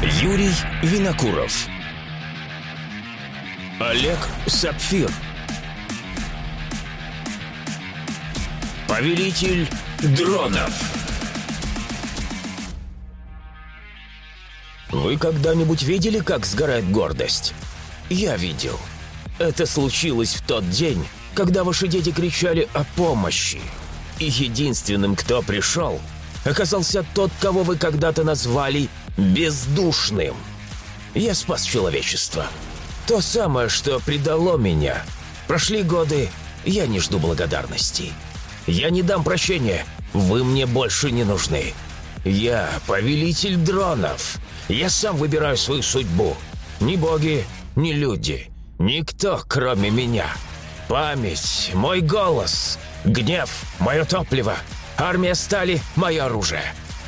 Юрий Винокуров Олег Сапфир Повелитель дронов Вы когда-нибудь видели, как сгорает гордость? Я видел. Это случилось в тот день, когда ваши дети кричали о помощи. И единственным, кто пришел, оказался тот, кого вы когда-то назвали бездушным. Я спас человечество. То самое, что предало меня. Прошли годы, я не жду благодарности. Я не дам прощения, вы мне больше не нужны. Я повелитель дронов. Я сам выбираю свою судьбу. Ни боги, ни люди, никто, кроме меня. Память, мой голос, гнев, мое топливо, армия стали, мое оружие.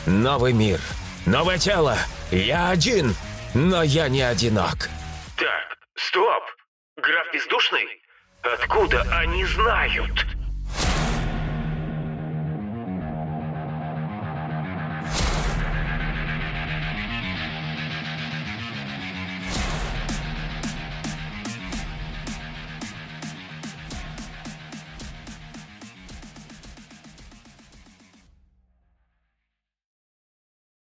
Новый мир, новое тело, я один, но я не одинок. Так, стоп! Граф Бездушный? Откуда они знают?